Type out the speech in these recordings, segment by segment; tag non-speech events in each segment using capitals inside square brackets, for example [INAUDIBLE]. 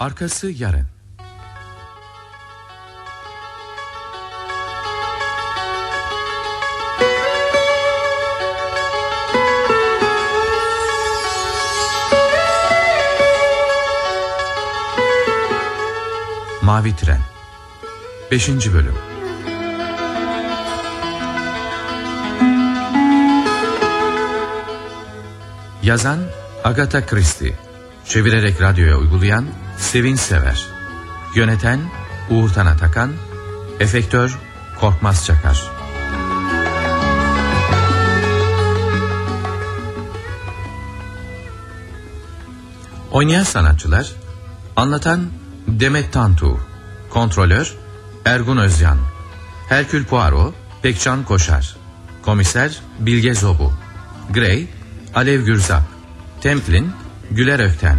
Arkası yarın. Mavi Tren 5. Bölüm Yazan Agatha Christie Çevirerek radyoya uygulayan Sevin Sever. Yöneten Uğur Tanatakan Efektör Korkmaz Çakar. Oynayan sanatçılar Anlatan Demet Tantu Kontrolör Ergun Özyan Herkül Poirot Pekcan Koşar Komiser Bilge Zobu Gray Alev Gürzap Templin Güler Ökten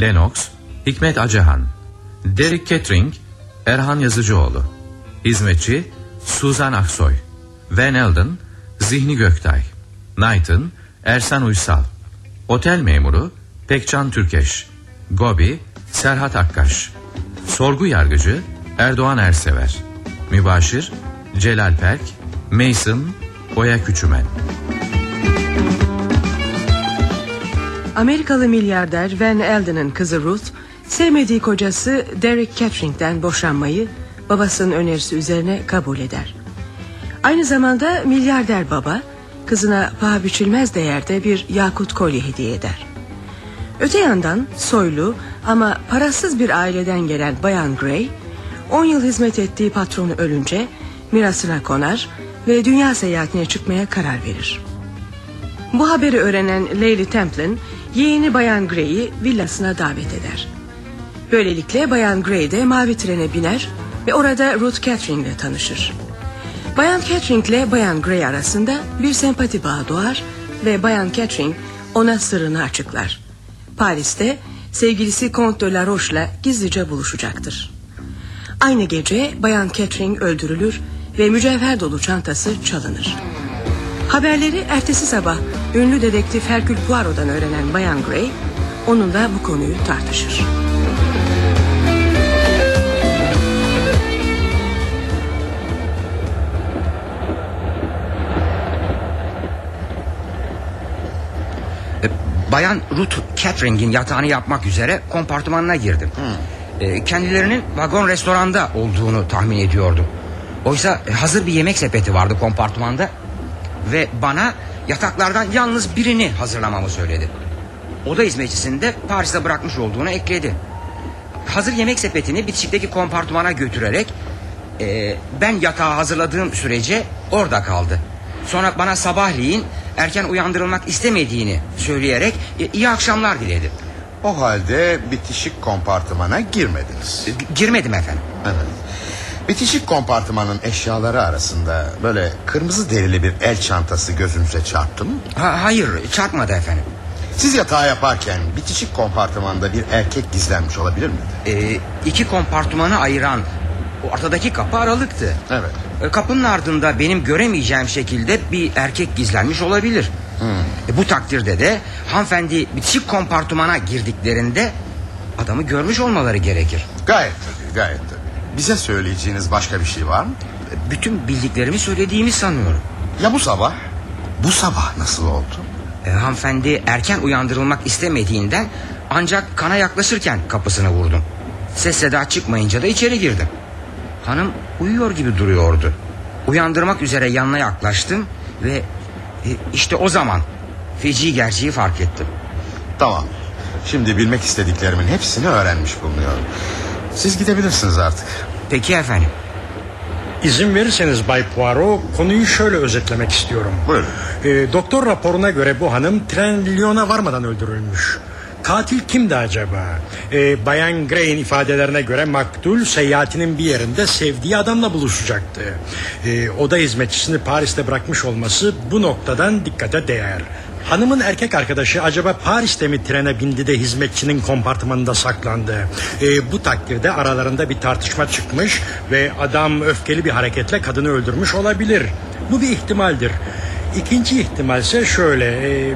Lennox Hikmet Acehan Derek Kettering Erhan Yazıcıoğlu Hizmetçi Suzan Aksoy Van Elden Zihni Göktay Knighton Ersan Uysal Otel memuru Pekcan Türkeş Gobi Serhat Akkaş Sorgu yargıcı Erdoğan Ersever Mübaşir Celal Perk Mason Oya Küçümen Amerikalı milyarder Van Elden'ın kızı Ruth sevmediği kocası Derek Kettering'den boşanmayı babasının önerisi üzerine kabul eder. Aynı zamanda milyarder baba kızına paha biçilmez değerde bir yakut kolye hediye eder. Öte yandan soylu ama parasız bir aileden gelen Bayan Gray 10 yıl hizmet ettiği patronu ölünce mirasına konar ve dünya seyahatine çıkmaya karar verir. Bu haberi öğrenen Lady Templin yeğeni Bayan Gray'i villasına davet eder. Böylelikle Bayan Gray de mavi trene biner ve orada Ruth Catherine ile tanışır. Bayan Catherine ile Bayan Gray arasında bir sempati bağı doğar ve Bayan Catherine ona sırrını açıklar. Paris'te sevgilisi Comte de la Roche'la gizlice buluşacaktır. Aynı gece Bayan Catherine öldürülür ve mücevher dolu çantası çalınır. Haberleri ertesi sabah ünlü dedektif Hercule Poirot'dan öğrenen Bayan Gray onunla bu konuyu tartışır. Bayan Ruth Catering'in yatağını yapmak üzere kompartımanına girdim. E, Kendilerinin vagon restoranda olduğunu tahmin ediyordum. Oysa e, hazır bir yemek sepeti vardı kompartımanda ve bana yataklardan yalnız birini hazırlamamı söyledi. Oda hizmetçisini de Paris'te bırakmış olduğunu ekledi. Hazır yemek sepetini bitişikteki kompartımana götürerek e, ben yatağı hazırladığım sürece orada kaldı. Sonra bana sabahleyin erken uyandırılmak istemediğini söyleyerek iyi akşamlar diledi. O halde bitişik kompartımana girmediniz. E, girmedim efendim. Evet. Bitişik kompartımanın eşyaları arasında böyle kırmızı derili bir el çantası gözünüze çarptı mı? Ha, hayır çarpmadı efendim. Siz yatağı yaparken bitişik kompartımanda bir erkek gizlenmiş olabilir mi? E, iki kompartımanı ayıran ortadaki kapı aralıktı. Evet. E, Kapının ardında benim göremeyeceğim şekilde bir erkek gizlenmiş olabilir. E, bu takdirde de hanımefendi bitişik kompartımana girdiklerinde adamı görmüş olmaları gerekir. Gayet tabii gayet tabii. Bize söyleyeceğiniz başka bir şey var mı? E, Bütün bildiklerimi söylediğimi sanıyorum. Ya bu sabah? Bu sabah nasıl oldu? E, hanımefendi erken uyandırılmak istemediğinden ancak kana yaklaşırken kapısını vurdum. Ses seda çıkmayınca da içeri girdim. Hanım uyuyor gibi duruyordu. Uyandırmak üzere yanına yaklaştım ve e, işte o zaman feci gerçeği fark ettim. Tamam. Şimdi bilmek istediklerimin hepsini öğrenmiş bulunuyorum. Siz gidebilirsiniz artık. Peki efendim. İzin verirseniz Bay Poirot konuyu şöyle özetlemek istiyorum. Buyurun. Ee, doktor raporuna göre bu hanım tren Lyon'a varmadan öldürülmüş. Katil kimdi acaba? Ee, Bayan Gray'in ifadelerine göre maktul seyahatinin bir yerinde sevdiği adamla buluşacaktı. Ee, oda hizmetçisini Paris'te bırakmış olması bu noktadan dikkate değer. Hanımın erkek arkadaşı acaba Paris'te mi trene bindi de hizmetçinin kompartımanında saklandı? Ee, bu takdirde aralarında bir tartışma çıkmış ve adam öfkeli bir hareketle kadını öldürmüş olabilir. Bu bir ihtimaldir. İkinci ihtimal ise şöyle. e, e,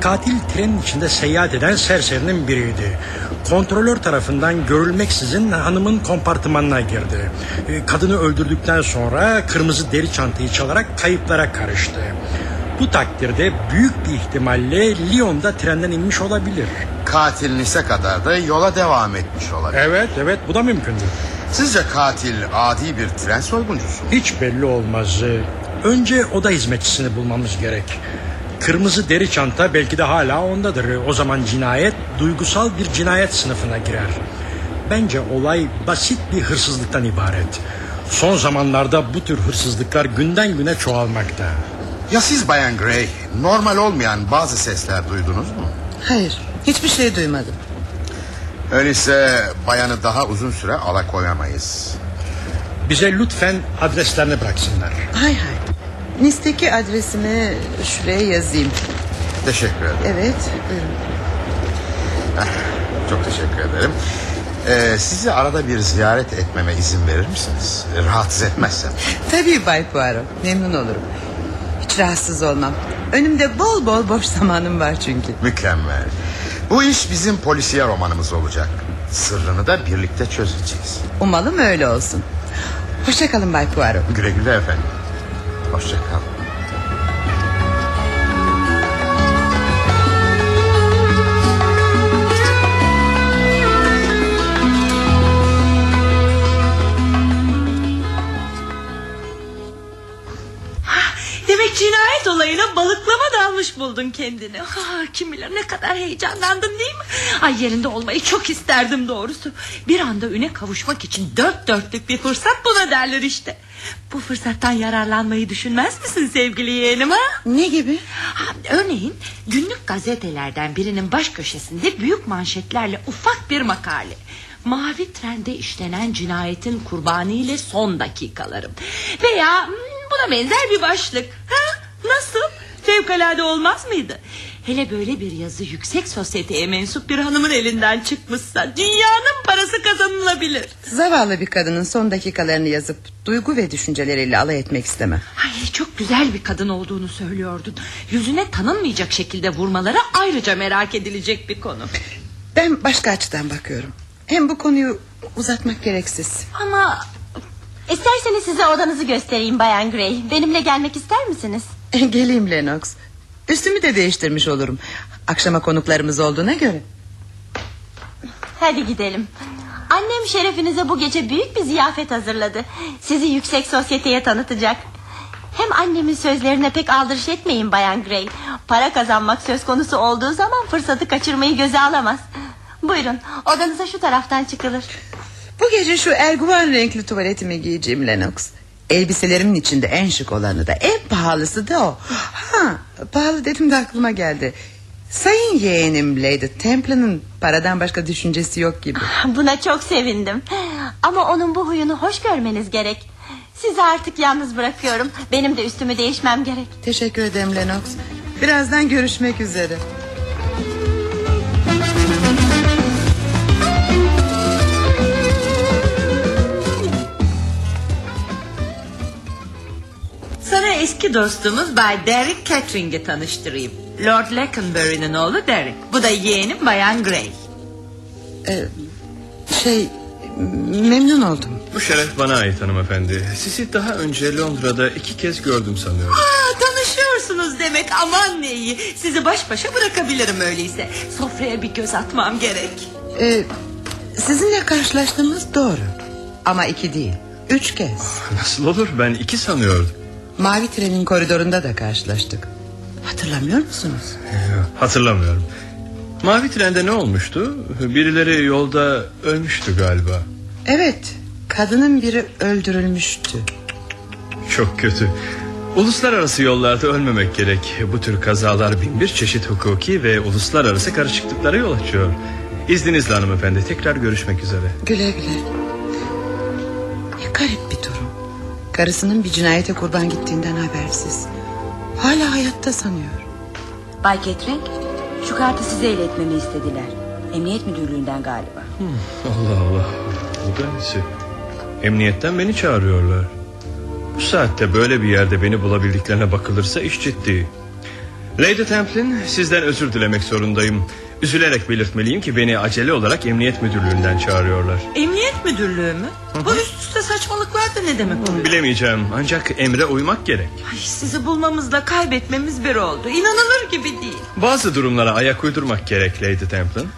katil trenin içinde seyahat eden serserinin biriydi. Kontrolör tarafından görülmeksizin hanımın kompartımanına girdi. E, kadını öldürdükten sonra kırmızı deri çantayı çalarak kayıplara karıştı. Bu takdirde büyük bir ihtimalle Lyon'da trenden inmiş olabilir. Katil Nice kadar da yola devam etmiş olabilir. Evet evet bu da mümkündür. Sizce katil adi bir tren soyguncusu mu? Hiç belli olmaz. Önce oda hizmetçisini bulmamız gerek. Kırmızı deri çanta belki de hala ondadır. O zaman cinayet duygusal bir cinayet sınıfına girer. Bence olay basit bir hırsızlıktan ibaret. Son zamanlarda bu tür hırsızlıklar günden güne çoğalmakta. Ya siz Bayan Gray normal olmayan bazı sesler duydunuz mu? Hayır hiçbir şey duymadım. Öyleyse bayanı daha uzun süre alakoyamayız. Bize lütfen adreslerini bıraksınlar. Hay hay. Nice'deki adresimi şuraya yazayım. Teşekkür ederim. Evet buyurun. Çok teşekkür ederim. Ee, sizi arada bir ziyaret etmeme izin verir misiniz? Rahatsız etmezsem. [LAUGHS] Tabii Bay Poirot memnun olurum. Hiç rahatsız olmam. Önümde bol bol boş zamanım var çünkü. Mükemmel. Bu iş bizim polisiye romanımız olacak. Sırrını da birlikte çözeceğiz. Umalım öyle olsun. Hoşçakalın Bay Poirot. Güle güle efendim. Hoşça olayına balıklama dalmış buldun kendini. [LAUGHS] Ah, kim bilir ne kadar heyecanlandın değil mi? Ay yerinde olmayı çok isterdim doğrusu. Bir anda üne kavuşmak için dört dörtlük bir fırsat buna derler işte. Bu fırsattan yararlanmayı düşünmez misin sevgili yeğenim ha? Ne gibi? Ha, Örneğin günlük gazetelerden birinin baş köşesinde büyük manşetlerle ufak bir makale. Mavi trende işlenen cinayetin kurbanı ile son dakikalarım. Veya hmm, buna benzer bir başlık. Ha? Nasıl? Fevkalade olmaz mıydı? Hele böyle bir yazı yüksek sosyeteye mensup bir hanımın elinden çıkmışsa dünyanın parası kazanılabilir. Zavallı bir kadının son dakikalarını yazıp duygu ve düşünceleriyle alay etmek istemem. Ay çok güzel bir kadın olduğunu söylüyordun. Yüzüne tanınmayacak şekilde vurmaları ayrıca merak edilecek bir konu. Ben başka açıdan bakıyorum. Hem bu konuyu uzatmak gereksiz. Ama isterseniz size odanızı göstereyim Bayan Gray. Benimle gelmek ister misiniz? [LAUGHS] Geleyim Lennox. Üstümü de değiştirmiş olurum. Akşama konuklarımız olduğuna göre. Hadi gidelim. Annem şerefinize bu gece büyük bir ziyafet hazırladı. Sizi yüksek sosyeteye tanıtacak. Hem annemin sözlerine pek aldırış etmeyin Bayan Gray. Para kazanmak söz konusu olduğu zaman fırsatı kaçırmayı göze alamaz. Buyurun odanıza şu taraftan çıkılır. Bu gece şu erguvan renkli tuvaletimi giyeceğim Lennox. Elbiselerimin içinde en şık olanı da en pahalısı da o. Ha, pahalı dedim de aklıma geldi. Sayın yeğenim Lady Templar'ın paradan başka düşüncesi yok gibi. Buna çok sevindim. Ama onun bu huyunu hoş görmeniz gerek. Sizi artık yalnız bırakıyorum. Benim de üstümü değişmem gerek. Teşekkür ederim Lennox. Birazdan görüşmek üzere. Eski dostumuz Bay Derek Catering'i tanıştırayım. Lord Leconbury'nin oğlu Derek. Bu da yeğenim Bayan Gray. Ee, şey memnun oldum. Bu şeref bana ait hanımefendi. Sizi daha önce Londra'da iki kez gördüm sanıyorum. Aa, tanışıyorsunuz demek aman ne iyi. Sizi baş başa bırakabilirim öyleyse. Sofraya bir göz atmam gerek. Ee, sizinle karşılaştığımız doğru. Ama iki değil. Üç kez. Nasıl olur ben iki sanıyordum. Mavi trenin koridorunda da karşılaştık. Hatırlamıyor musunuz? Hatırlamıyorum. Mavi trende ne olmuştu? Birileri yolda ölmüştü galiba. Evet. Kadının biri öldürülmüştü. Çok kötü. Uluslararası yollarda ölmemek gerek. Bu tür kazalar bin bir çeşit hukuki ve uluslararası karışıklıklara yol açıyor. İzninizle hanımefendi tekrar görüşmek üzere. Güle güle. Karısının bir cinayete kurban gittiğinden habersiz. Hala hayatta sanıyor. Bay Catering şu kartı size iletmemi istediler. Emniyet müdürlüğünden galiba. Allah Allah. Bu da nesi? Emniyetten beni çağırıyorlar. Bu saatte böyle bir yerde beni bulabildiklerine bakılırsa iş ciddi. Lady Templin sizden özür dilemek zorundayım. Üzülerek belirtmeliyim ki beni acele olarak emniyet müdürlüğünden çağırıyorlar. Emniyet müdürlüğü mü? Bu üst üste saçmalıklar da ne demek oluyor? Bilemeyeceğim ancak emre uymak gerek. Ay, sizi bulmamızla kaybetmemiz bir oldu. İnanılır gibi değil. Bazı durumlara ayak uydurmak gerek Lady Templin.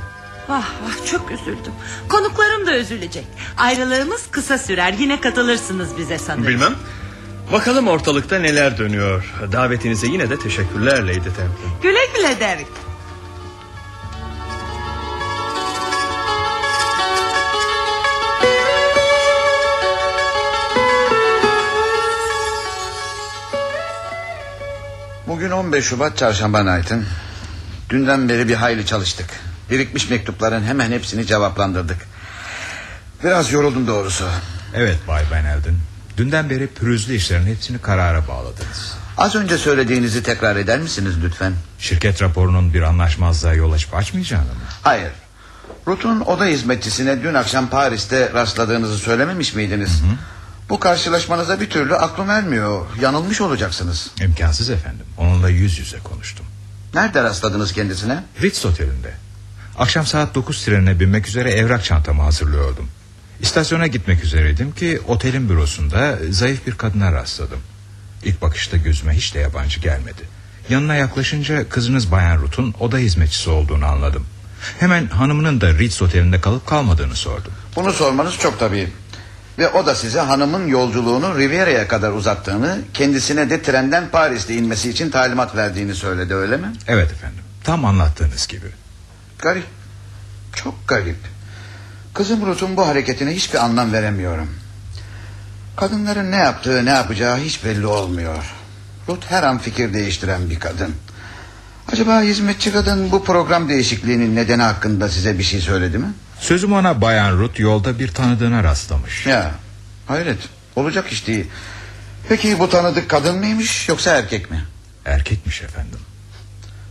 Vah vah çok üzüldüm. Konuklarım da üzülecek. Ayrılığımız kısa sürer. Yine katılırsınız bize sanırım. Bilmem. Bakalım ortalıkta neler dönüyor. Davetinize yine de teşekkürler Lady Templin. Güle güle Derek. Bugün 15 Şubat çarşamba Knight'ın. Dünden beri bir hayli çalıştık. Birikmiş mektupların hemen hepsini cevaplandırdık. Biraz yoruldum doğrusu. Evet Bay Elden. Dünden beri pürüzlü işlerin hepsini karara bağladınız. Az önce söylediğinizi tekrar eder misiniz lütfen? Şirket raporunun bir anlaşmazlığa yol açıp açmayacağını mı? Hayır. Rut'un oda hizmetçisine dün akşam Paris'te rastladığınızı söylememiş miydiniz? Bu karşılaşmanıza bir türlü aklım ermiyor. Yanılmış olacaksınız. İmkansız efendim. Onunla yüz yüze konuştum. Nerede rastladınız kendisine? Ritz Oteli'nde. Akşam saat 9 trenine binmek üzere evrak çantamı hazırlıyordum. İstasyona gitmek üzereydim ki otelin bürosunda zayıf bir kadına rastladım. İlk bakışta gözüme hiç de yabancı gelmedi. Yanına yaklaşınca kızınız Bayan Ruth'un oda hizmetçisi olduğunu anladım. Hemen hanımının da Ritz Oteli'nde kalıp kalmadığını sordum. Bunu sormanız çok tabii. Ve o da size hanımın yolculuğunu Riviera'ya kadar uzattığını... ...kendisine de trenden Paris'te inmesi için talimat verdiğini söyledi öyle mi? Evet efendim. Tam anlattığınız gibi. Garip. Çok garip. Kızım Ruth'un bu hareketine hiçbir anlam veremiyorum. Kadınların ne yaptığı ne yapacağı hiç belli olmuyor. Ruth her an fikir değiştiren bir kadın. Acaba hizmetçi kadın bu program değişikliğinin nedeni hakkında size bir şey söyledi mi? Sözüm ona Bayan Ruth yolda bir tanıdığına rastlamış. Ya hayret olacak iş değil. Peki bu tanıdık kadın mıymış yoksa erkek mi? Erkekmiş efendim.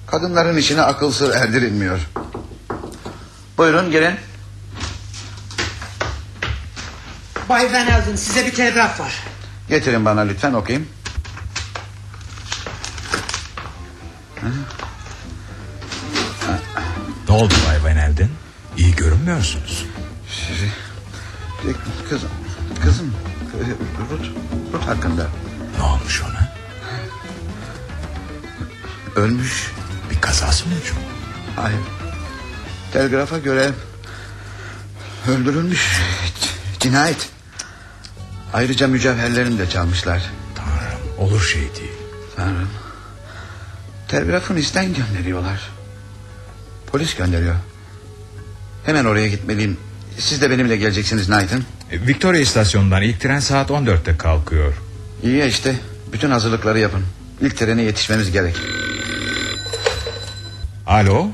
Kadınların içine akıl sır erdirilmiyor. Buyurun gelin. Bay Van Elden size bir telgraf var. Getirin bana lütfen okuyayım. Ne oldu Bay Van Elden? İyi görünmüyorsunuz. Sizi... Kızım, kızım, Ruth, Ruth hakkında. Ne olmuş ona? Ölmüş. Bir kazası mı hocam? Hayır. Telgrafa göre öldürülmüş. Cinayet. Ayrıca mücevherlerini de çalmışlar. Tanrım olur şey değil. Tanrım. Telgrafın isten gönderiyorlar. Polis gönderiyor. Hemen oraya gitmeliyim. Siz de benimle geleceksiniz Knight'ın. E, Victoria istasyonundan ilk tren saat 14'te kalkıyor. İyi ya işte. Bütün hazırlıkları yapın. İlk trene yetişmemiz gerek. Alo?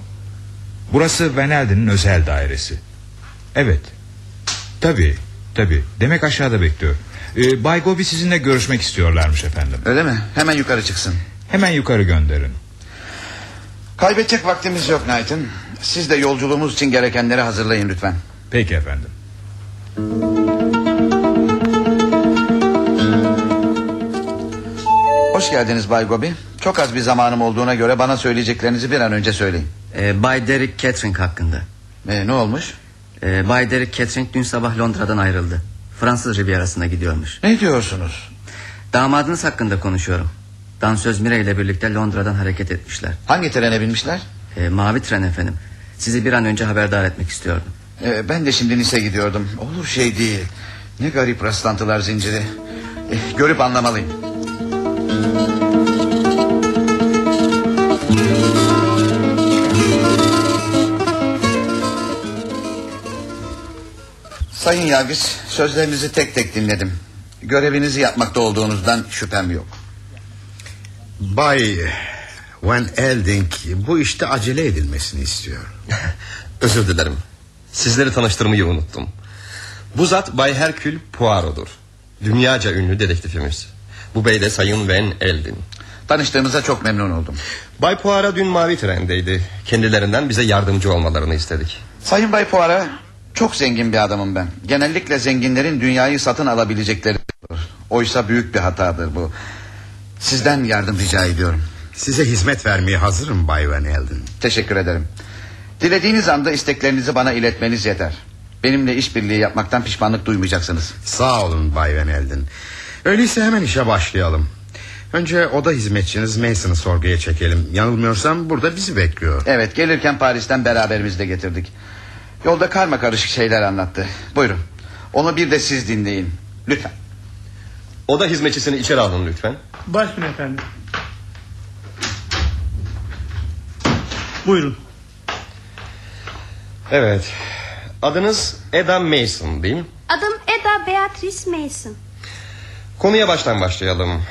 Burası Van Elden'in özel dairesi. Evet. Tabii, tabii. Demek aşağıda bekliyor. Ee, Bay Gobi sizinle görüşmek istiyorlarmış efendim. Öyle mi? Hemen yukarı çıksın. Hemen yukarı gönderin. Kaybedecek vaktimiz yok Knight'ın. Siz de yolculuğumuz için gerekenleri hazırlayın lütfen. Peki efendim. Hoş geldiniz Bay Gobi. Çok az bir zamanım olduğuna göre bana söyleyeceklerinizi bir an önce söyleyin. Ee, Bay Derek Catering hakkında. Ee, ne olmuş? Ee, Bay Derek Catering dün sabah Londra'dan ayrıldı. Fransız Rivierası'na gidiyormuş. Ne diyorsunuz? Damadınız hakkında konuşuyorum. Dansöz Mire ile birlikte Londra'dan hareket etmişler. Hangi trene binmişler? Ee, mavi tren efendim. Sizi bir an önce haberdar etmek istiyordum. Ee, ben de şimdi Nice gidiyordum. Olur şey değil. Ne garip rastlantılar zinciri. Ee, görüp anlamalıyım. Sayın Yargıç sözlerinizi tek tek dinledim. Görevinizi yapmakta olduğunuzdan şüphem yok. Bay Van Elding bu işte acele edilmesini istiyor. [LAUGHS] Özür dilerim. Sizleri tanıştırmayı unuttum. Bu zat Bay Herkül Poirot'dur. Dünyaca ünlü dedektifimiz. Bu bey de Sayın Van Eldin. Tanıştığımıza çok memnun oldum. Bay Poirot dün mavi trendeydi. Kendilerinden bize yardımcı olmalarını istedik. Sayın Bay Poirot çok zengin bir adamım ben. Genellikle zenginlerin dünyayı satın alabilecekleri. Oysa büyük bir hatadır bu. Sizden yardım rica ediyorum. Size hizmet vermeye hazırım Bay Van Elden. Teşekkür ederim. Dilediğiniz anda isteklerinizi bana iletmeniz yeter. Benimle işbirliği yapmaktan pişmanlık duymayacaksınız. Sağ olun Bay Van Elden. Öyleyse hemen işe başlayalım. Önce oda hizmetçiniz Mason'ı sorguya çekelim. Yanılmıyorsam burada bizi bekliyor. Evet gelirken Paris'ten beraberimizle getirdik. Yolda karma karışık şeyler anlattı. Buyurun. Onu bir de siz dinleyin. Lütfen. Oda hizmetçisini içeri alın lütfen. Başüstüne efendim. Buyurun. Evet. Adınız Eda Mason değil mi? Adım Eda Beatrice Mason. Konuya baştan başlayalım.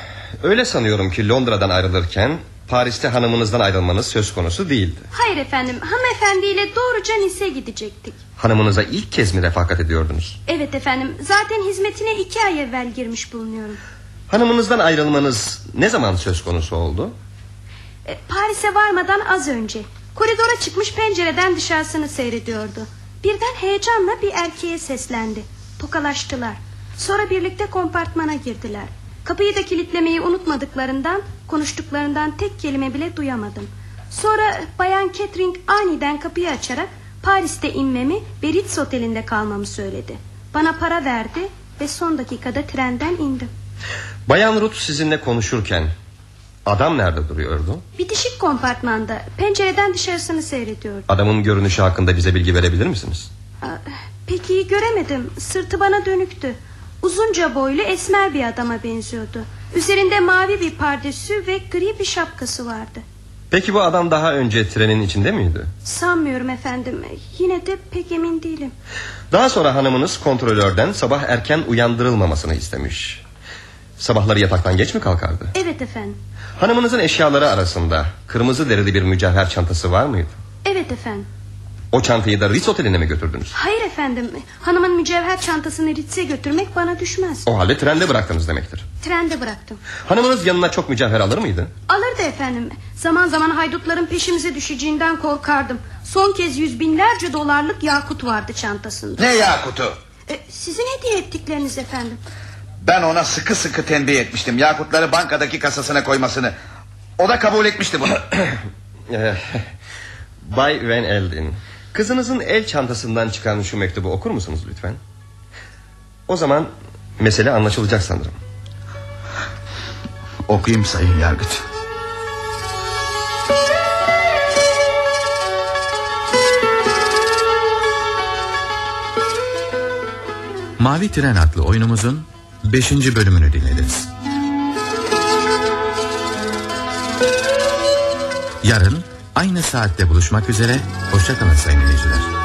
Öyle sanıyorum ki Londra'dan ayrılırken Paris'te hanımınızdan ayrılmanız söz konusu değildi. Hayır efendim hanımefendiyle doğruca Nice gidecektik. Hanımınıza ilk kez mi refakat ediyordunuz? Evet efendim zaten hizmetine iki ay evvel girmiş bulunuyorum. Hanımınızdan ayrılmanız ne zaman söz konusu oldu? E, Paris'e varmadan az önce. Koridora çıkmış pencereden dışarısını seyrediyordu. Birden heyecanla bir erkeğe seslendi. Tokalaştılar. Sonra birlikte kompartmana girdiler. Kapıyı da kilitlemeyi unutmadıklarından konuştuklarından tek kelime bile duyamadım. Sonra Bayan Catherine aniden kapıyı açarak Paris'te inmemi ve Ritz otelinde kalmamı söyledi. Bana para verdi ve son dakikada trenden indim. Bayan Ruth sizinle konuşurken adam nerede duruyordu? Bitişik kompartmanda pencereden dışarısını seyrediyordu. Adamın görünüşü hakkında bize bilgi verebilir misiniz? Aa, Pek iyi göremedim. Sırtı bana dönüktü. Uzunca boylu esmer bir adama benziyordu. Üzerinde mavi bir pardesü ve gri bir şapkası vardı. Peki bu adam daha önce trenin içinde miydi? Sanmıyorum efendim. Yine de pek emin değilim. Daha sonra hanımınız kontrolörden sabah erken uyandırılmamasını istemiş. Sabahları yataktan geç mi kalkardı? Evet efendim. Hanımınızın eşyaları arasında kırmızı derili bir mücevher çantası var mıydı? Evet efendim. O çantayı da Ritz oteline mi götürdünüz? Hayır efendim. Hanımın mücevher çantasını Ritz'e götürmek bana düşmez. O halde trende bıraktınız demektir. Trende bıraktım. Hanımınız yanına çok mücevher alır mıydı? Alırdı efendim. Zaman zaman haydutların peşimize düşeceğinden korkardım. Son kez yüz binlerce dolarlık yakut vardı çantasında. Ne yakutu? E, sizin hediye ettikleriniz efendim. Ben ona sıkı sıkı tembih etmiştim. Yakutları bankadaki kasasına koymasını. O da kabul etmişti bunu. [COUGHS] Eh, Bay Van Elden Kızınızın el çantasından çıkan şu mektubu okur musunuz lütfen? O zaman mesele anlaşılacak sanırım. Okuyayım sayın yargıç. Mavi Tren adlı oyunumuzun 5. bölümünü dinlediniz. Yarın aynı saatte buluşmak üzere. Hoşçakalın sayın dinleyiciler.